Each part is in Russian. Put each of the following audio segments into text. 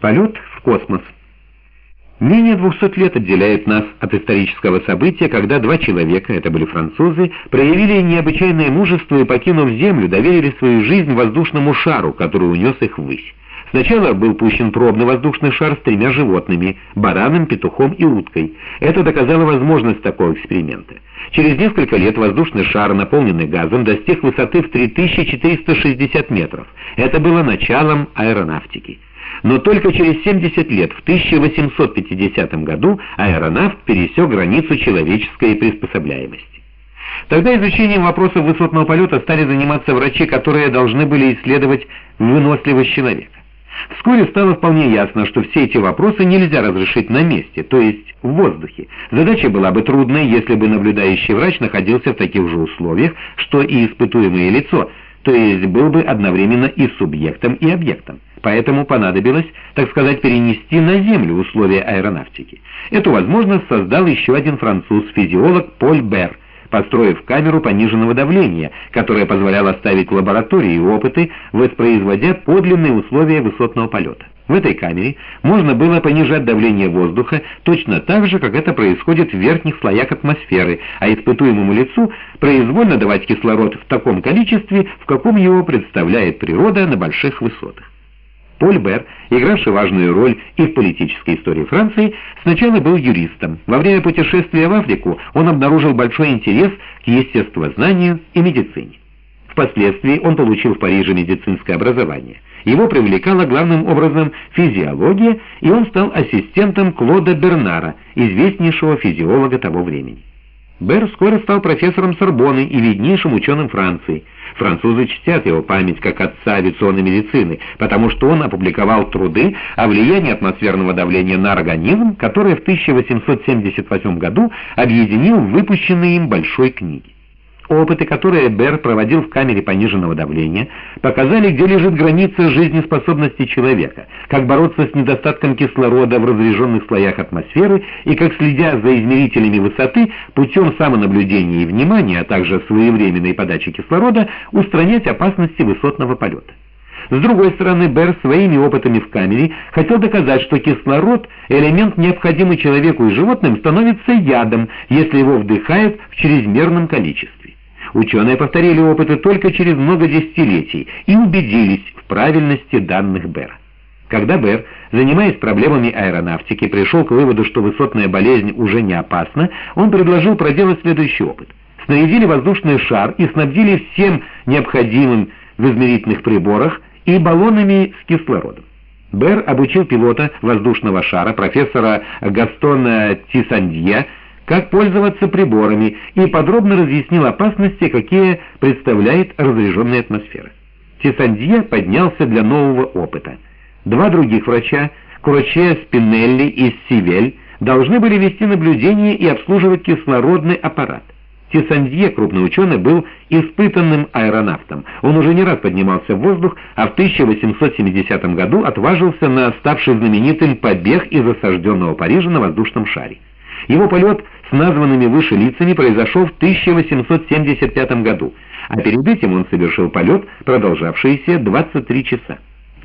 Полет в космос. Менее двухсот лет отделяет нас от исторического события, когда два человека, это были французы, проявили необычайное мужество и, покинув Землю, доверили свою жизнь воздушному шару, который унес их ввысь. Сначала был пущен пробный воздушный шар с тремя животными – бараном, петухом и уткой. Это доказало возможность такого эксперимента. Через несколько лет воздушный шар, наполненный газом, достиг высоты в 3460 метров. Это было началом аэронавтики. Но только через 70 лет, в 1850 году, аэронавт пересек границу человеческой приспособляемости. Тогда изучением вопросов высотного полета стали заниматься врачи, которые должны были исследовать выносливость человека. Вскоре стало вполне ясно, что все эти вопросы нельзя разрешить на месте, то есть в воздухе. Задача была бы трудной, если бы наблюдающий врач находился в таких же условиях, что и испытуемое лицо, то есть был бы одновременно и субъектом, и объектом. Поэтому понадобилось, так сказать, перенести на Землю условия аэронавтики. Эту возможность создал еще один француз, физиолог Поль Бер, построив камеру пониженного давления, которая позволяла ставить лаборатории опыты, воспроизводя подлинные условия высотного полета. В этой камере можно было понижать давление воздуха точно так же, как это происходит в верхних слоях атмосферы, а испытуемому лицу произвольно давать кислород в таком количестве, в каком его представляет природа на больших высотах. Поль Бер, игравший важную роль и в политической истории Франции, сначала был юристом. Во время путешествия в Африку он обнаружил большой интерес к естествознанию и медицине. Впоследствии он получил в Париже медицинское образование. Его привлекала главным образом физиология, и он стал ассистентом Клода Бернара, известнейшего физиолога того времени. Бер скоро стал профессором Сорбонны и виднейшим ученым Франции. Французы чтят его память как отца авиационной медицины, потому что он опубликовал труды о влиянии атмосферного давления на организм, которые в 1878 году объединил в выпущенной им большой книге. Опыты, которые Бер проводил в камере пониженного давления, показали, где лежит граница жизнеспособности человека, как бороться с недостатком кислорода в разреженных слоях атмосферы и как, следя за измерителями высоты, путем самонаблюдения и внимания, а также своевременной подачи кислорода, устранять опасности высотного полета. С другой стороны, Бер своими опытами в камере хотел доказать, что кислород, элемент необходимый человеку и животным, становится ядом, если его вдыхают в чрезмерном количестве. Ученые повторили опыты только через много десятилетий и убедились в правильности данных Бера. Когда Бер, занимаясь проблемами аэронавтики, пришел к выводу, что высотная болезнь уже не опасна, он предложил проделать следующий опыт. Снарядили воздушный шар и снабдили всем необходимым в измерительных приборах и баллонами с кислородом. Бер обучил пилота воздушного шара, профессора Гастона Тисандье, как пользоваться приборами и подробно разъяснил опасности, какие представляет разряженная атмосфера. Тесандье поднялся для нового опыта. Два других врача, Кроче, Спинелли и Сивель, должны были вести наблюдение и обслуживать кислородный аппарат. Тесандье, крупный ученый, был испытанным аэронавтом. Он уже не раз поднимался в воздух, а в 1870 году отважился на ставший знаменитым побег из осажденного Парижа на воздушном шаре. Его полет с названными выше лицами произошел в 1875 году, а перед этим он совершил полет, продолжавшийся 23 часа.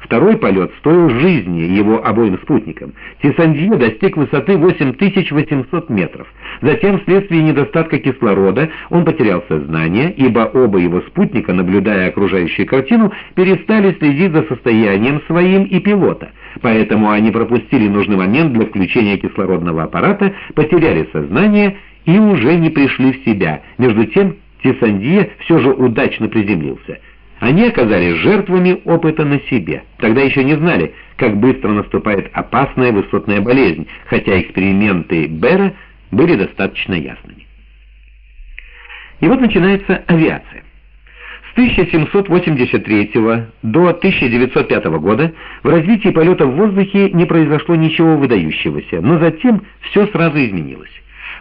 Второй полет стоил жизни его обоим спутникам. Тисандье достиг высоты 8800 метров. Затем, вследствие недостатка кислорода, он потерял сознание, ибо оба его спутника, наблюдая окружающую картину, перестали следить за состоянием своим и пилота. Поэтому они пропустили нужный момент для включения кислородного аппарата, потеряли сознание и уже не пришли в себя. Между тем, Тисандье все же удачно приземлился. Они оказались жертвами опыта на себе. Тогда еще не знали, как быстро наступает опасная высотная болезнь, хотя эксперименты Бера были достаточно ясными. И вот начинается авиация. С 1783 до 1905 года в развитии полета в воздухе не произошло ничего выдающегося, но затем все сразу изменилось.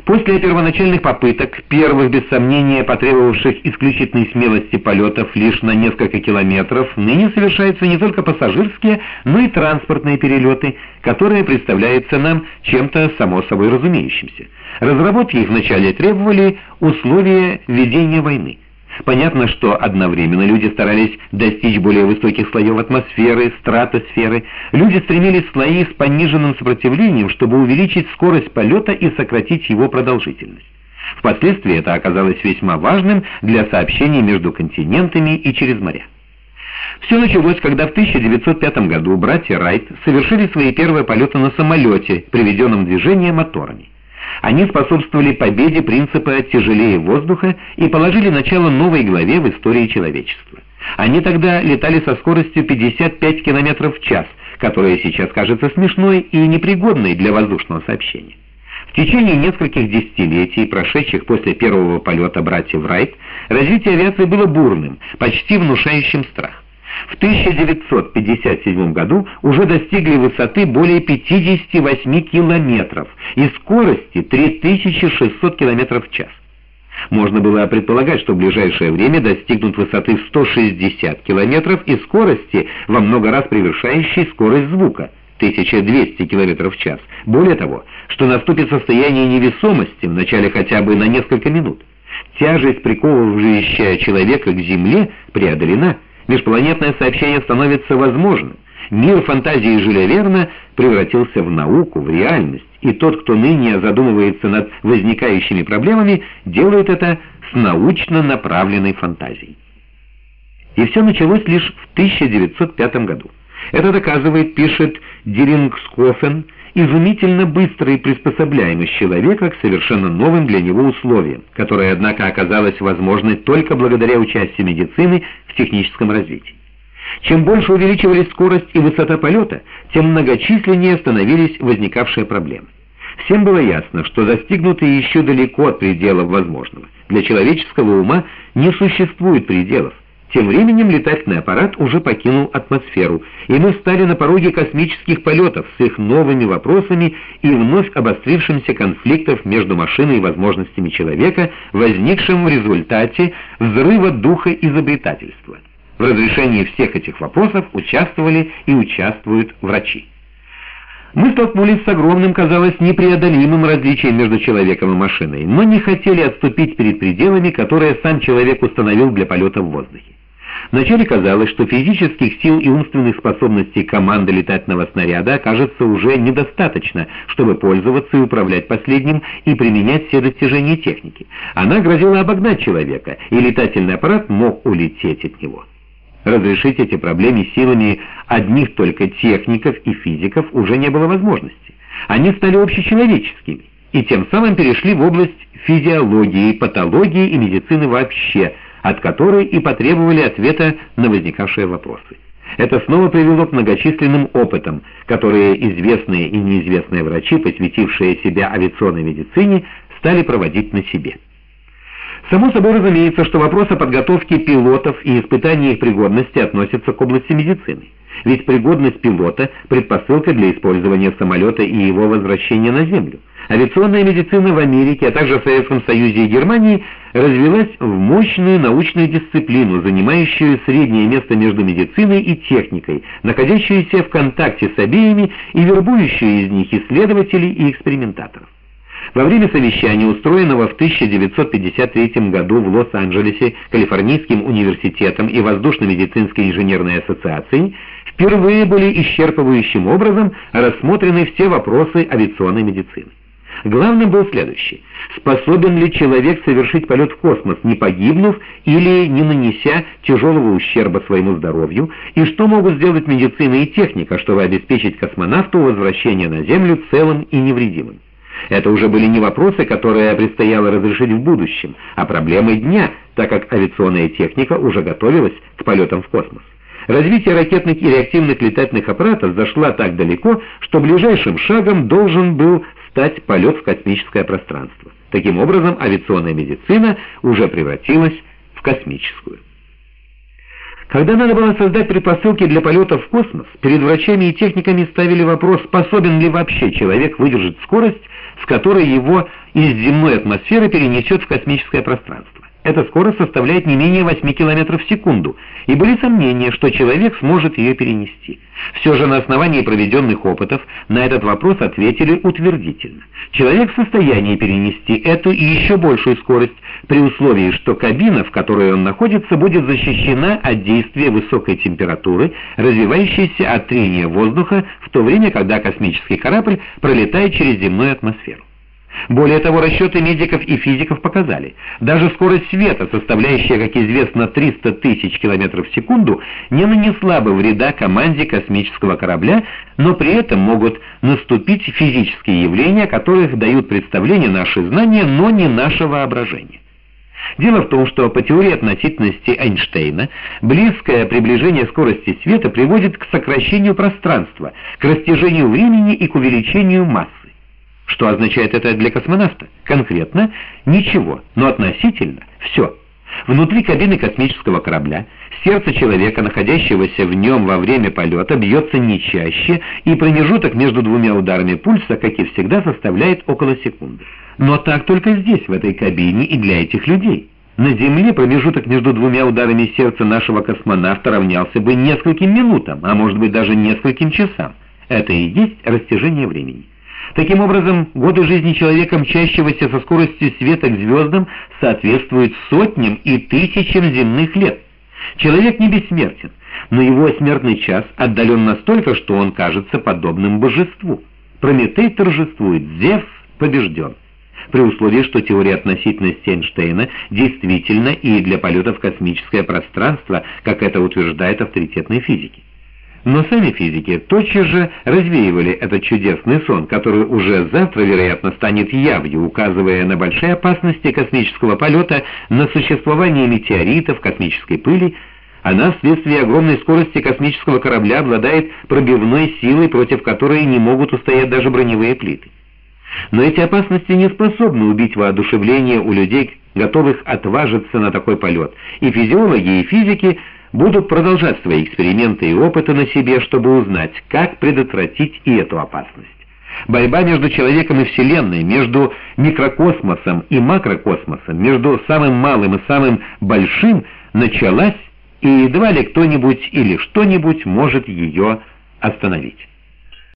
После первоначальных попыток, первых без сомнения потребовавших исключительной смелости полетов лишь на несколько километров, ныне совершаются не только пассажирские, но и транспортные перелеты, которые представляются нам чем-то само собой разумеющимся. Разработки их вначале требовали условия ведения войны. Понятно, что одновременно люди старались достичь более высоких слоев атмосферы, стратосферы. Люди стремились в слои с пониженным сопротивлением, чтобы увеличить скорость полета и сократить его продолжительность. Впоследствии это оказалось весьма важным для сообщений между континентами и через моря. Все началось, когда в 1905 году братья Райт совершили свои первые полеты на самолете, приведенном движение моторами. Они способствовали победе принципа «тяжелее воздуха» и положили начало новой главе в истории человечества. Они тогда летали со скоростью 55 км в час, которая сейчас кажется смешной и непригодной для воздушного сообщения. В течение нескольких десятилетий, прошедших после первого полета братьев Райт, развитие авиации было бурным, почти внушающим страх. В 1957 году уже достигли высоты более 58 километров и скорости 3600 километров в час. Можно было предполагать, что в ближайшее время достигнут высоты 160 километров и скорости, во много раз превышающей скорость звука – 1200 км в час. Более того, что наступит состояние невесомости, вначале хотя бы на несколько минут. Тяжесть, приковывающая человека к Земле, преодолена, межпланетное сообщение становится возможным. Мир фантазии Жюля Верна превратился в науку, в реальность, и тот, кто ныне задумывается над возникающими проблемами, делает это с научно направленной фантазией. И все началось лишь в 1905 году. Это доказывает, пишет Дирингскофен, изумительно быстрая приспособляемость человека к совершенно новым для него условиям, которая, однако, оказалась возможной только благодаря участию медицины в техническом развитии. Чем больше увеличивались скорость и высота полета, тем многочисленнее становились возникавшие проблемы. Всем было ясно, что достигнутые еще далеко от пределов возможного. Для человеческого ума не существует пределов, тем временем летательный аппарат уже покинул атмосферу, и мы стали на пороге космических полетов с их новыми вопросами и вновь обострившимся конфликтов между машиной и возможностями человека, возникшим в результате взрыва духа изобретательства. В разрешении всех этих вопросов участвовали и участвуют врачи. Мы столкнулись с огромным, казалось, непреодолимым различием между человеком и машиной, но не хотели отступить перед пределами, которые сам человек установил для полета в воздухе. Вначале казалось, что физических сил и умственных способностей команды летательного снаряда окажется уже недостаточно, чтобы пользоваться и управлять последним и применять все достижения техники. Она грозила обогнать человека, и летательный аппарат мог улететь от него. Разрешить эти проблемы силами одних только техников и физиков уже не было возможности. Они стали общечеловеческими и тем самым перешли в область физиологии, патологии и медицины вообще – от которой и потребовали ответа на возникавшие вопросы. Это снова привело к многочисленным опытам, которые известные и неизвестные врачи, посвятившие себя авиационной медицине, стали проводить на себе. Само собой разумеется, что вопрос о подготовке пилотов и испытании их пригодности относится к области медицины. Ведь пригодность пилота – предпосылка для использования самолета и его возвращения на Землю. Авиационная медицина в Америке, а также в Советском Союзе и Германии развилась в мощную научную дисциплину, занимающую среднее место между медициной и техникой, находящуюся в контакте с обеими и вербующую из них исследователей и экспериментаторов. Во время совещания, устроенного в 1953 году в Лос-Анджелесе Калифорнийским университетом и Воздушно-медицинской инженерной ассоциацией, впервые были исчерпывающим образом рассмотрены все вопросы авиационной медицины. Главным был следующий. Способен ли человек совершить полет в космос, не погибнув или не нанеся тяжелого ущерба своему здоровью, и что могут сделать медицина и техника, чтобы обеспечить космонавту возвращение на Землю целым и невредимым? Это уже были не вопросы, которые предстояло разрешить в будущем, а проблемы дня, так как авиационная техника уже готовилась к полетам в космос. Развитие ракетных и реактивных летательных аппаратов зашло так далеко, что ближайшим шагом должен был стать полет в космическое пространство. Таким образом, авиационная медицина уже превратилась в космическую. Когда надо было создать предпосылки для полетов в космос, перед врачами и техниками ставили вопрос, способен ли вообще человек выдержать скорость, с которой его из земной атмосферы перенесет в космическое пространство. Эта скорость составляет не менее 8 км в секунду, и были сомнения, что человек сможет ее перенести. Все же на основании проведенных опытов на этот вопрос ответили утвердительно. Человек в состоянии перенести эту и еще большую скорость, при условии, что кабина, в которой он находится, будет защищена от действия высокой температуры, развивающейся от трения воздуха, в то время, когда космический корабль пролетает через земную атмосферу. Более того, расчеты медиков и физиков показали, даже скорость света, составляющая, как известно, 300 тысяч километров в секунду, не нанесла бы вреда команде космического корабля, но при этом могут наступить физические явления, которых дают представление наши знания, но не наше воображение. Дело в том, что по теории относительности Эйнштейна близкое приближение скорости света приводит к сокращению пространства, к растяжению времени и к увеличению массы. Что означает это для космонавта? Конкретно ничего, но относительно все. Внутри кабины космического корабля сердце человека, находящегося в нем во время полета, бьется не чаще, и промежуток между двумя ударами пульса, как и всегда, составляет около секунды. Но так только здесь, в этой кабине, и для этих людей. На Земле промежуток между двумя ударами сердца нашего космонавта равнялся бы нескольким минутам, а может быть даже нескольким часам. Это и есть растяжение времени. Таким образом, годы жизни человека, мчащегося со скоростью света к звездам, соответствуют сотням и тысячам земных лет. Человек не бессмертен, но его смертный час отдален настолько, что он кажется подобным божеству. Прометей торжествует, Зевс побежден. При условии, что теория относительности Эйнштейна действительно и для полета в космическое пространство, как это утверждает авторитетные физики. Но сами физики тотчас же развеивали этот чудесный сон, который уже завтра, вероятно, станет явью, указывая на большие опасности космического полета, на существование метеоритов, космической пыли. Она вследствие огромной скорости космического корабля обладает пробивной силой, против которой не могут устоять даже броневые плиты. Но эти опасности не способны убить воодушевление у людей, готовых отважиться на такой полет, и физиологи, и физики – будут продолжать свои эксперименты и опыты на себе, чтобы узнать, как предотвратить и эту опасность. Борьба между человеком и Вселенной, между микрокосмосом и макрокосмосом, между самым малым и самым большим началась, и едва ли кто-нибудь или что-нибудь может ее остановить.